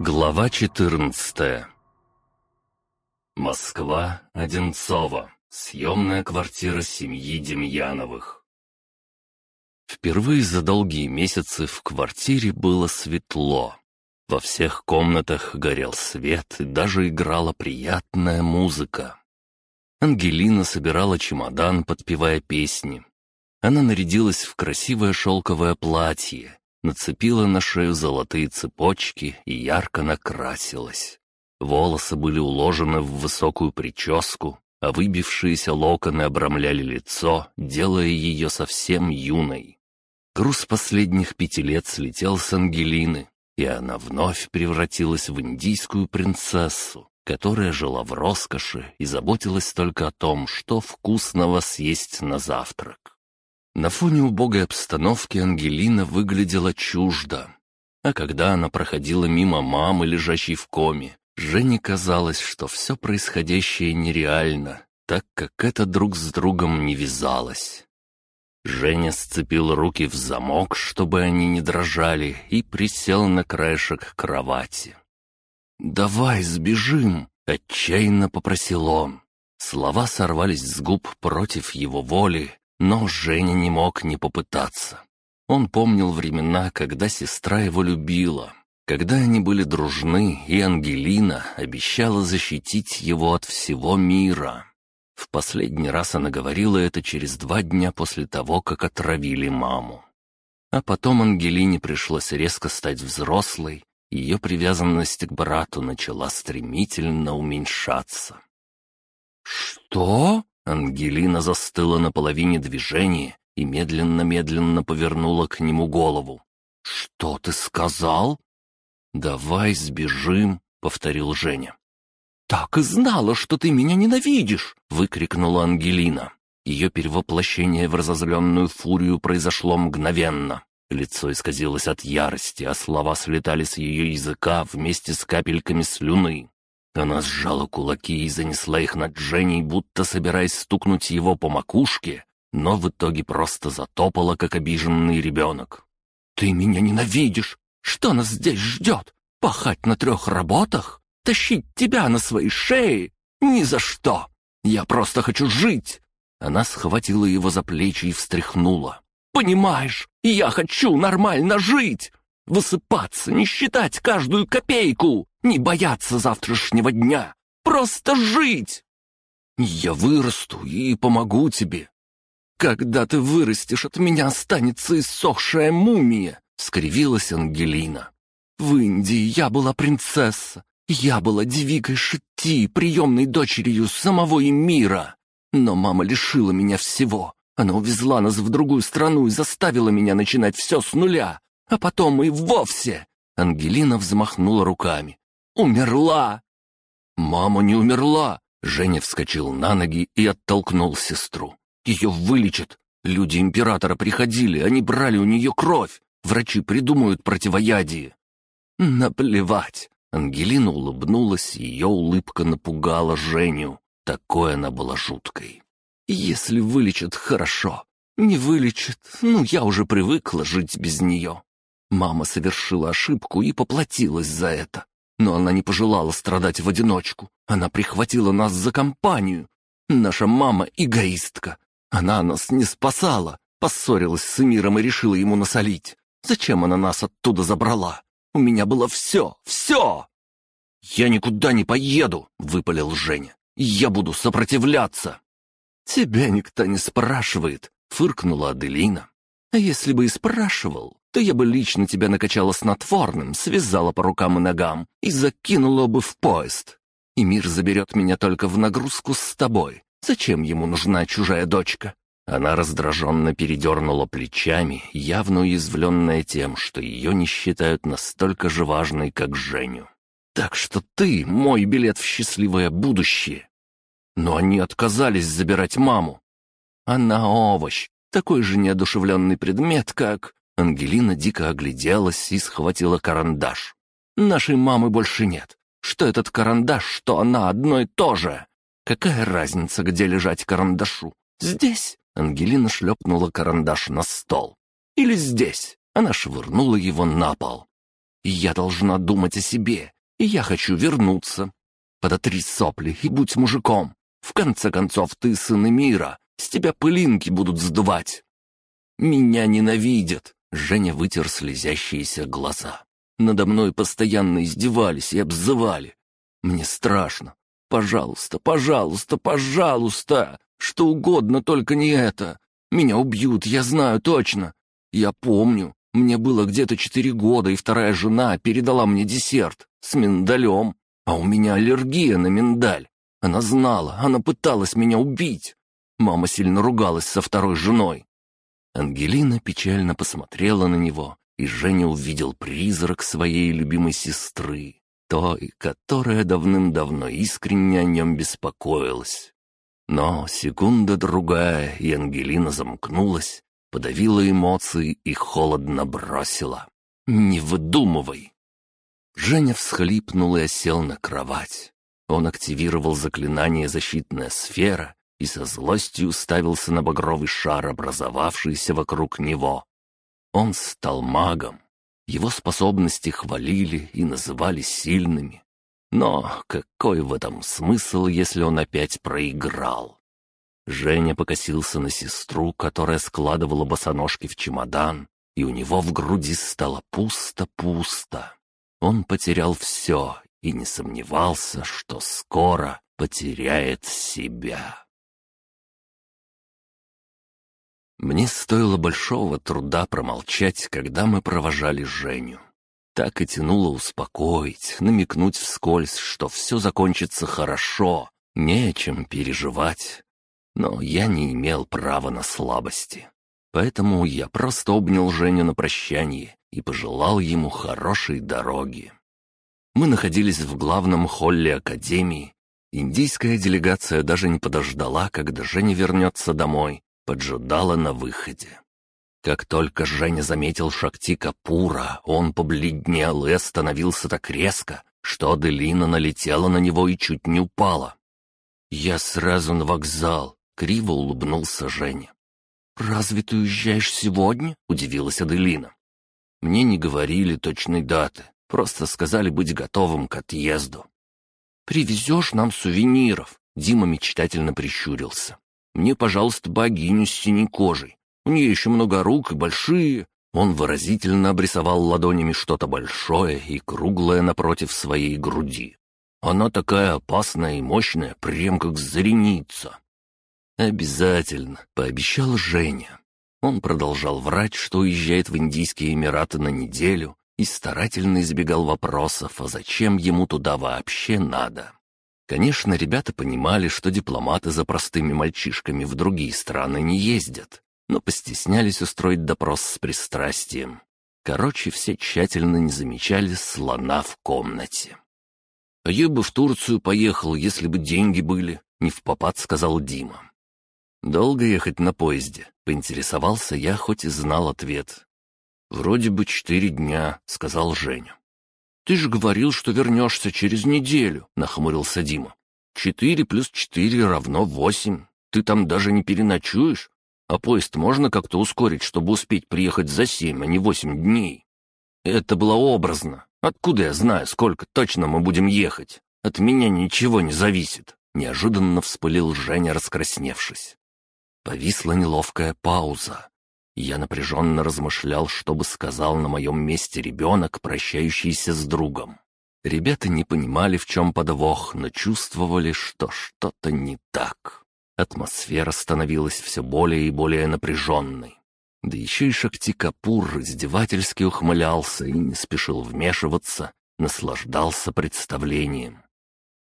Глава 14 Москва, Одинцово. Съемная квартира семьи Демьяновых. Впервые за долгие месяцы в квартире было светло. Во всех комнатах горел свет и даже играла приятная музыка. Ангелина собирала чемодан, подпевая песни. Она нарядилась в красивое шелковое платье, нацепила на шею золотые цепочки и ярко накрасилась. Волосы были уложены в высокую прическу, а выбившиеся локоны обрамляли лицо, делая ее совсем юной. Груз последних пяти лет слетел с Ангелины, и она вновь превратилась в индийскую принцессу, которая жила в роскоши и заботилась только о том, что вкусного съесть на завтрак. На фоне убогой обстановки Ангелина выглядела чуждо. А когда она проходила мимо мамы, лежащей в коме, Жене казалось, что все происходящее нереально, так как это друг с другом не вязалось. Женя сцепил руки в замок, чтобы они не дрожали, и присел на краешек кровати. «Давай сбежим!» — отчаянно попросил он. Слова сорвались с губ против его воли, но Женя не мог не попытаться. Он помнил времена, когда сестра его любила, когда они были дружны, и Ангелина обещала защитить его от всего мира. В последний раз она говорила это через два дня после того, как отравили маму. А потом Ангелине пришлось резко стать взрослой, ее привязанность к брату начала стремительно уменьшаться. «Что?» Ангелина застыла на половине движения и медленно-медленно повернула к нему голову. «Что ты сказал?» «Давай сбежим», — повторил Женя. «Так и знала, что ты меня ненавидишь!» — выкрикнула Ангелина. Ее перевоплощение в разозленную фурию произошло мгновенно. Лицо исказилось от ярости, а слова слетали с ее языка вместе с капельками слюны. Она сжала кулаки и занесла их над Женей, будто собираясь стукнуть его по макушке, но в итоге просто затопала, как обиженный ребенок. «Ты меня ненавидишь! Что нас здесь ждет? Пахать на трех работах? Тащить тебя на своей шее? Ни за что! Я просто хочу жить!» Она схватила его за плечи и встряхнула. «Понимаешь, я хочу нормально жить! Высыпаться, не считать каждую копейку! Не бояться завтрашнего дня! Просто жить!» «Я вырасту и помогу тебе. Когда ты вырастешь, от меня останется иссохшая мумия!» — скривилась Ангелина. «В Индии я была принцесса. Я была девикой Шитти, приемной дочерью самого Эмира. Но мама лишила меня всего. Она увезла нас в другую страну и заставила меня начинать все с нуля. А потом и вовсе...» Ангелина взмахнула руками. Умерла!» «Мама не умерла!» Женя вскочил на ноги и оттолкнул сестру. «Ее вылечат! Люди императора приходили, они брали у нее кровь! Врачи придумают противоядие!» «Наплевать!» Ангелина улыбнулась, ее улыбка напугала Женю. Такой она была жуткой. «Если вылечат, хорошо. Не вылечат, ну, я уже привыкла жить без нее. Мама совершила ошибку и поплатилась за это. Но она не пожелала страдать в одиночку. Она прихватила нас за компанию. Наша мама — эгоистка. Она нас не спасала. Поссорилась с Эмиром и решила ему насолить. Зачем она нас оттуда забрала? У меня было все, все!» «Я никуда не поеду!» — выпалил Женя. «Я буду сопротивляться!» «Тебя никто не спрашивает!» — фыркнула Аделина. «А если бы и спрашивал, то я бы лично тебя накачала снотворным, связала по рукам и ногам и закинула бы в поезд. И мир заберет меня только в нагрузку с тобой. Зачем ему нужна чужая дочка?» Она раздраженно передернула плечами, явно уязвленная тем, что ее не считают настолько же важной, как Женю. «Так что ты мой билет в счастливое будущее!» Но они отказались забирать маму. Она овощ, такой же неодушевленный предмет, как... Ангелина дико огляделась и схватила карандаш. «Нашей мамы больше нет. Что этот карандаш, что она одно и то же. Какая разница, где лежать карандашу? Здесь?» Ангелина шлепнула карандаш на стол. «Или здесь?» Она швырнула его на пол. Я должна думать о себе. И я хочу вернуться. Подотри сопли и будь мужиком. В конце концов, ты сын мира. С тебя пылинки будут сдувать. Меня ненавидят. Женя вытер слезящиеся глаза. Надо мной постоянно издевались и обзывали. Мне страшно. Пожалуйста, пожалуйста, пожалуйста. Что угодно, только не это. Меня убьют, я знаю точно. Я помню, мне было где-то четыре года, и вторая жена передала мне десерт с миндалем. А у меня аллергия на миндаль. Она знала, она пыталась меня убить. Мама сильно ругалась со второй женой. Ангелина печально посмотрела на него, и Женя увидел призрак своей любимой сестры, той, которая давным-давно искренне о нем беспокоилась. Но секунда-другая, и Ангелина замкнулась, подавила эмоции и холодно бросила. «Не выдумывай!» Женя всхлипнул и осел на кровать. Он активировал заклинание «Защитная сфера» и со злостью уставился на багровый шар, образовавшийся вокруг него. Он стал магом. Его способности хвалили и называли сильными. Но какой в этом смысл, если он опять проиграл? Женя покосился на сестру, которая складывала босоножки в чемодан, и у него в груди стало пусто-пусто. Он потерял все и не сомневался, что скоро потеряет себя. Мне стоило большого труда промолчать, когда мы провожали Женю. Так и тянуло успокоить, намекнуть вскользь, что все закончится хорошо, не о чем переживать. Но я не имел права на слабости. Поэтому я просто обнял Женю на прощание и пожелал ему хорошей дороги. Мы находились в главном холле Академии. Индийская делегация даже не подождала, когда Женя вернется домой, поджидала на выходе. Как только Женя заметил Шакти Капура, он побледнел и остановился так резко, что Аделина налетела на него и чуть не упала. «Я сразу на вокзал», — криво улыбнулся Женя. «Разве ты уезжаешь сегодня?» — удивилась Аделина. «Мне не говорили точной даты, просто сказали быть готовым к отъезду». «Привезешь нам сувениров?» — Дима мечтательно прищурился. Мне, пожалуйста, богиню с синей кожей. У нее еще много рук и большие». Он выразительно обрисовал ладонями что-то большое и круглое напротив своей груди. «Она такая опасная и мощная, прям как зареница». «Обязательно», — пообещал Женя. Он продолжал врать, что уезжает в Индийские Эмираты на неделю, и старательно избегал вопросов, а зачем ему туда вообще надо. Конечно, ребята понимали, что дипломаты за простыми мальчишками в другие страны не ездят, но постеснялись устроить допрос с пристрастием. Короче, все тщательно не замечали слона в комнате. «А я бы в Турцию поехал, если бы деньги были», — не в попад сказал Дима. «Долго ехать на поезде?» — поинтересовался я, хоть и знал ответ. «Вроде бы четыре дня», — сказал Женя. «Ты же говорил, что вернешься через неделю», — нахмурился Дима. «Четыре плюс четыре равно восемь. Ты там даже не переночуешь? А поезд можно как-то ускорить, чтобы успеть приехать за семь, а не восемь дней?» «Это было образно. Откуда я знаю, сколько точно мы будем ехать? От меня ничего не зависит», — неожиданно вспылил Женя, раскрасневшись. Повисла неловкая пауза. Я напряженно размышлял, что бы сказал на моем месте ребенок, прощающийся с другом. Ребята не понимали, в чем подвох, но чувствовали, что что-то не так. Атмосфера становилась все более и более напряженной. Да еще и Шакти Капур издевательски ухмылялся и не спешил вмешиваться, наслаждался представлением.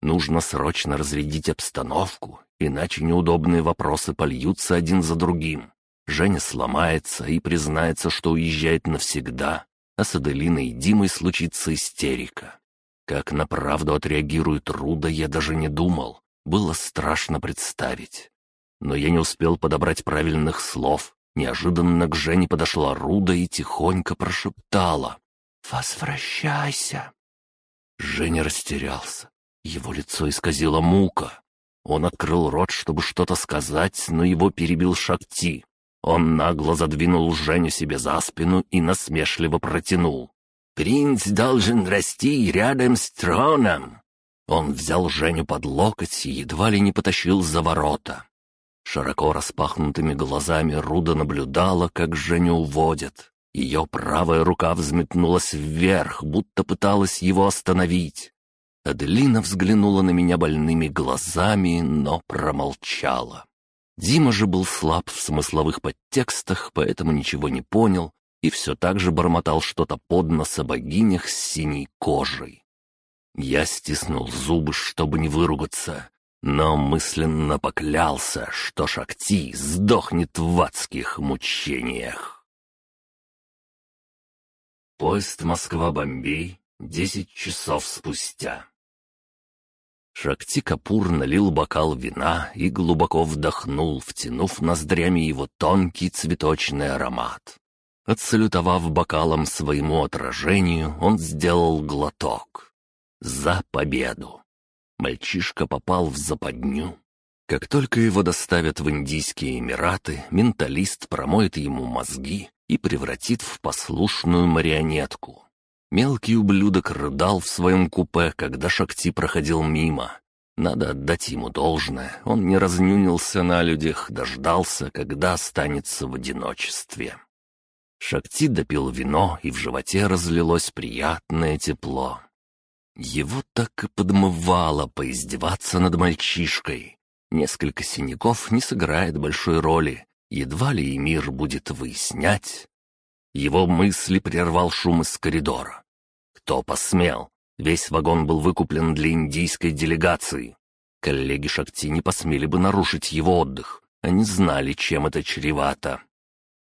Нужно срочно разрядить обстановку, иначе неудобные вопросы польются один за другим. Женя сломается и признается, что уезжает навсегда, а с Аделиной и Димой случится истерика. Как на правду отреагирует Руда, я даже не думал. Было страшно представить. Но я не успел подобрать правильных слов. Неожиданно к Жене подошла Руда и тихонько прошептала. «Возвращайся!» Женя растерялся. Его лицо исказило мука. Он открыл рот, чтобы что-то сказать, но его перебил Шакти. Он нагло задвинул Женю себе за спину и насмешливо протянул. Принц должен расти рядом с троном!» Он взял Женю под локоть и едва ли не потащил за ворота. Широко распахнутыми глазами Руда наблюдала, как Женю уводят. Ее правая рука взметнулась вверх, будто пыталась его остановить. Аделина взглянула на меня больными глазами, но промолчала. Дима же был слаб в смысловых подтекстах, поэтому ничего не понял и все так же бормотал что-то под нос о богинях с синей кожей. Я стиснул зубы, чтобы не выругаться, но мысленно поклялся, что Шакти сдохнет в адских мучениях. Поезд Москва-Бомбей десять часов спустя. Шакти Капур налил бокал вина и глубоко вдохнул, втянув ноздрями его тонкий цветочный аромат. Отсалютовав бокалом своему отражению, он сделал глоток. За победу! Мальчишка попал в западню. Как только его доставят в Индийские Эмираты, менталист промоет ему мозги и превратит в послушную марионетку. Мелкий ублюдок рыдал в своем купе, когда Шакти проходил мимо. Надо отдать ему должное, он не разнюнился на людях, дождался, когда останется в одиночестве. Шакти допил вино, и в животе разлилось приятное тепло. Его так и подмывало поиздеваться над мальчишкой. Несколько синяков не сыграет большой роли, едва ли и мир будет выяснять, его мысли прервал шум из коридора. Кто посмел? Весь вагон был выкуплен для индийской делегации. Коллеги Шакти не посмели бы нарушить его отдых. Они знали, чем это чревато.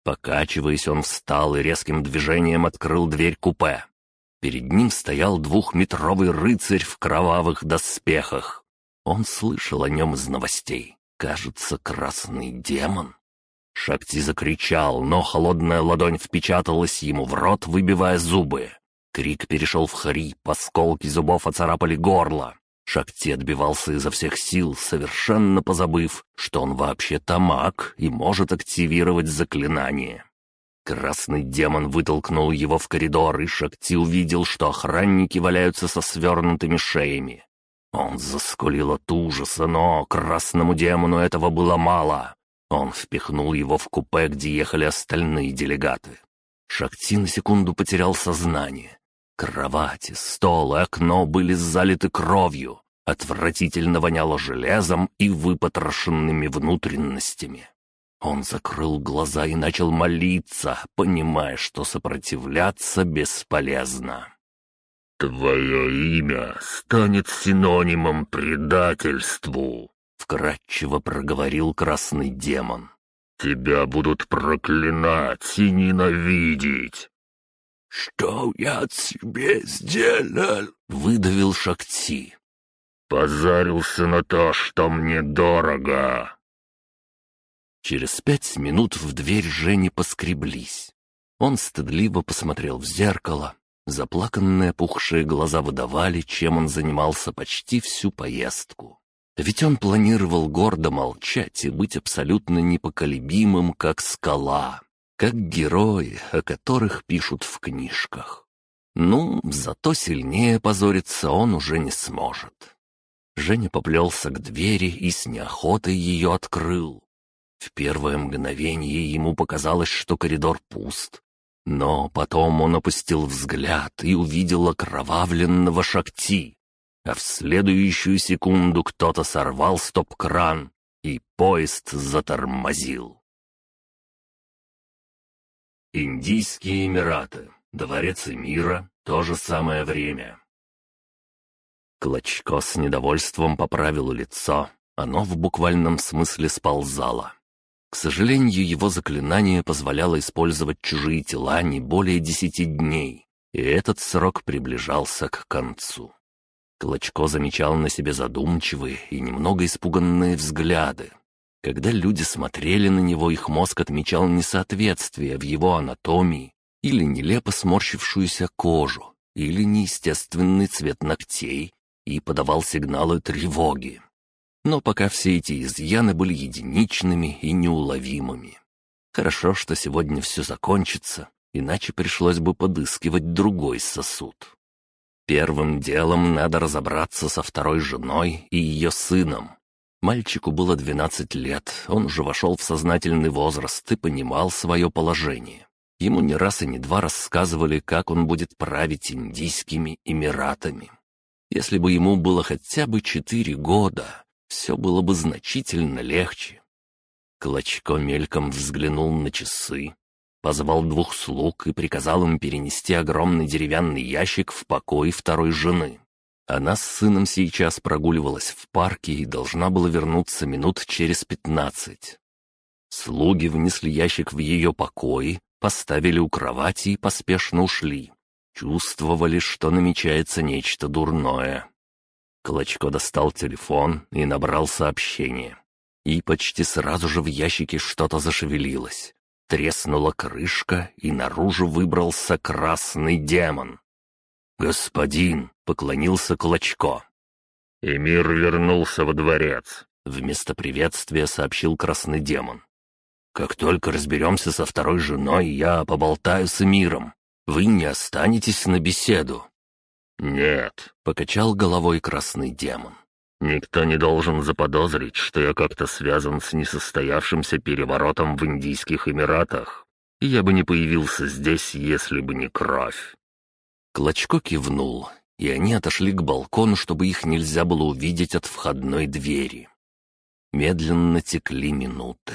Покачиваясь, он встал и резким движением открыл дверь купе. Перед ним стоял двухметровый рыцарь в кровавых доспехах. Он слышал о нем из новостей. Кажется, красный демон. Шакти закричал, но холодная ладонь впечаталась ему в рот, выбивая зубы. Крик перешел в хрип, осколки зубов оцарапали горло. Шакти отбивался изо всех сил, совершенно позабыв, что он вообще-то маг и может активировать заклинание. Красный демон вытолкнул его в коридор, и Шакти увидел, что охранники валяются со свернутыми шеями. Он заскулил от ужаса, но красному демону этого было мало. Он впихнул его в купе, где ехали остальные делегаты. Шакти на секунду потерял сознание. Кровати, стол и окно были залиты кровью. Отвратительно воняло железом и выпотрошенными внутренностями. Он закрыл глаза и начал молиться, понимая, что сопротивляться бесполезно. «Твое имя станет синонимом предательству», вкратчиво проговорил красный демон. «Тебя будут проклинать и ненавидеть!» «Что я тебе сделал?» — выдавил Шакти. «Позарился на то, что мне дорого!» Через пять минут в дверь Жени поскреблись. Он стыдливо посмотрел в зеркало. Заплаканные пухшие глаза выдавали, чем он занимался почти всю поездку. Ведь он планировал гордо молчать и быть абсолютно непоколебимым, как скала, как герои, о которых пишут в книжках. Ну, зато сильнее позориться он уже не сможет. Женя поплелся к двери и с неохотой ее открыл. В первое мгновение ему показалось, что коридор пуст. Но потом он опустил взгляд и увидел окровавленного шакти, а в следующую секунду кто-то сорвал стоп-кран, и поезд затормозил. Индийские Эмираты, Дворец Эмира, то же самое время. Клочко с недовольством поправил лицо, оно в буквальном смысле сползало. К сожалению, его заклинание позволяло использовать чужие тела не более десяти дней, и этот срок приближался к концу. Клочко замечал на себе задумчивые и немного испуганные взгляды. Когда люди смотрели на него, их мозг отмечал несоответствие в его анатомии или нелепо сморщившуюся кожу, или неестественный цвет ногтей и подавал сигналы тревоги. Но пока все эти изъяны были единичными и неуловимыми. Хорошо, что сегодня все закончится, иначе пришлось бы подыскивать другой сосуд. Первым делом надо разобраться со второй женой и ее сыном. Мальчику было 12 лет, он уже вошел в сознательный возраст и понимал свое положение. Ему не раз и не два рассказывали, как он будет править Индийскими Эмиратами. Если бы ему было хотя бы четыре года, все было бы значительно легче. Клочко мельком взглянул на часы, позвал двух слуг и приказал им перенести огромный деревянный ящик в покой второй жены. Она с сыном сейчас прогуливалась в парке и должна была вернуться минут через пятнадцать. Слуги внесли ящик в ее покой, поставили у кровати и поспешно ушли. Чувствовали, что намечается нечто дурное. Клочко достал телефон и набрал сообщение. И почти сразу же в ящике что-то зашевелилось. Треснула крышка, и наружу выбрался красный демон. «Господин!» — поклонился Клочко. «Эмир вернулся во дворец», — вместо приветствия сообщил красный демон. «Как только разберемся со второй женой, я поболтаю с Эмиром. Вы не останетесь на беседу». «Нет», — покачал головой красный демон. «Никто не должен заподозрить, что я как-то связан с несостоявшимся переворотом в Индийских Эмиратах. Я бы не появился здесь, если бы не кровь». Клочко кивнул, и они отошли к балкону, чтобы их нельзя было увидеть от входной двери. Медленно текли минуты.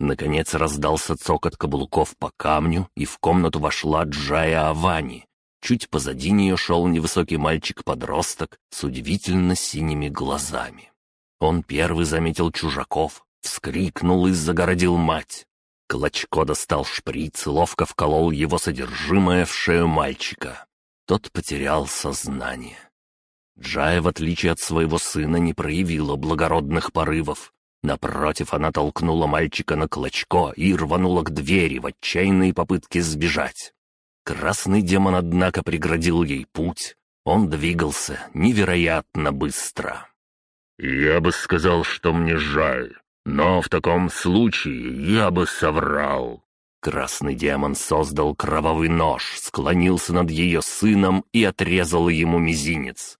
Наконец раздался цокот каблуков по камню, и в комнату вошла Джая Авани. Чуть позади нее шел невысокий мальчик-подросток с удивительно синими глазами. Он первый заметил чужаков, вскрикнул и загородил мать. Клочко достал шприц, ловко вколол его содержимое в шею мальчика. Тот потерял сознание. Джая, в отличие от своего сына, не проявила благородных порывов. Напротив, она толкнула мальчика на клочко и рванула к двери в отчаянной попытке сбежать. Красный демон, однако, преградил ей путь. Он двигался невероятно быстро. «Я бы сказал, что мне жаль, но в таком случае я бы соврал». Красный демон создал кровавый нож, склонился над ее сыном и отрезал ему мизинец.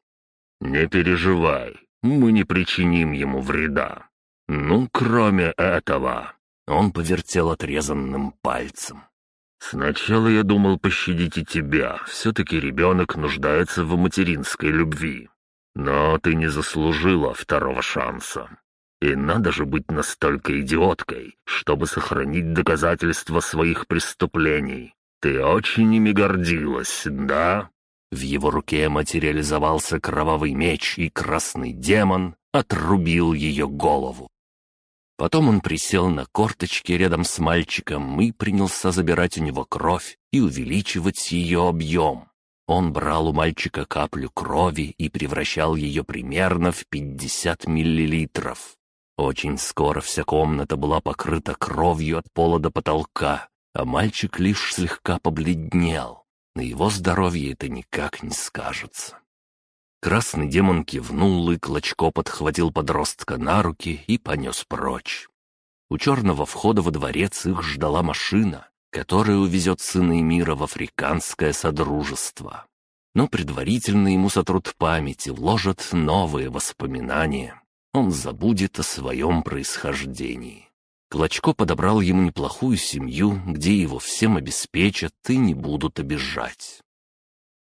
«Не переживай, мы не причиним ему вреда. «Ну, кроме этого...» Он повертел отрезанным пальцем. «Сначала я думал пощадить и тебя. Все-таки ребенок нуждается в материнской любви. Но ты не заслужила второго шанса. И надо же быть настолько идиоткой, чтобы сохранить доказательства своих преступлений. Ты очень ими гордилась, да?» В его руке материализовался кровавый меч, и красный демон отрубил ее голову. Потом он присел на корточки рядом с мальчиком и принялся забирать у него кровь и увеличивать ее объем. Он брал у мальчика каплю крови и превращал ее примерно в 50 миллилитров. Очень скоро вся комната была покрыта кровью от пола до потолка, а мальчик лишь слегка побледнел. На его здоровье это никак не скажется. Красный демон кивнул, и Клочко подхватил подростка на руки и понес прочь. У черного входа во дворец их ждала машина, которая увезет сына мира в африканское содружество. Но предварительно ему сотрут память и вложат новые воспоминания. Он забудет о своем происхождении. Клочко подобрал ему неплохую семью, где его всем обеспечат и не будут обижать.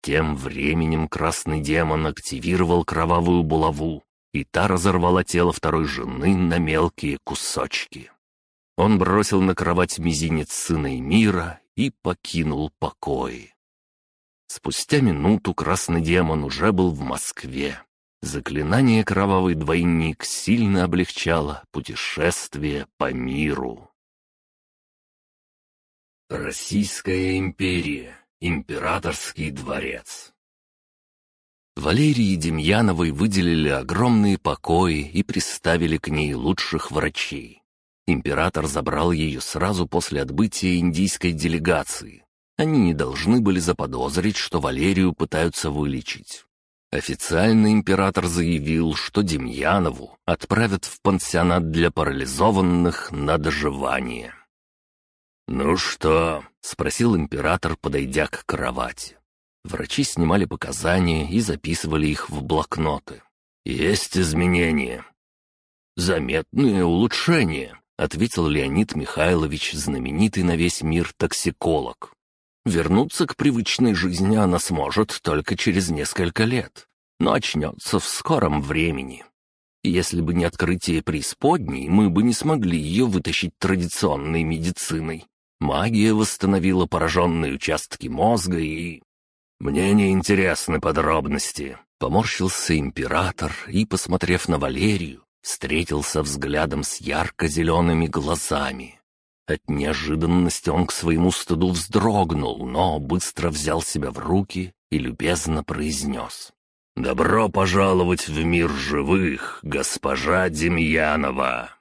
Тем временем красный демон активировал кровавую булаву, и та разорвала тело второй жены на мелкие кусочки. Он бросил на кровать мизинец сына мира и покинул покой. Спустя минуту красный демон уже был в Москве. Заклинание «Кровавый двойник» сильно облегчало путешествие по миру. Российская империя Императорский дворец. Валерии Демьяновой выделили огромные покои и приставили к ней лучших врачей. Император забрал ее сразу после отбытия индийской делегации. Они не должны были заподозрить, что Валерию пытаются вылечить. Официально император заявил, что Демьянову отправят в пансионат для парализованных на доживание. «Ну что?» — спросил император, подойдя к кровати. Врачи снимали показания и записывали их в блокноты. «Есть изменения». «Заметные улучшения», — ответил Леонид Михайлович, знаменитый на весь мир токсиколог. «Вернуться к привычной жизни она сможет только через несколько лет, но очнется в скором времени. Если бы не открытие преисподней, мы бы не смогли ее вытащить традиционной медициной. Магия восстановила пораженные участки мозга и... «Мне не интересны подробности», — поморщился император и, посмотрев на Валерию, встретился взглядом с ярко-зелеными глазами. От неожиданности он к своему стыду вздрогнул, но быстро взял себя в руки и любезно произнес. «Добро пожаловать в мир живых, госпожа Демьянова!»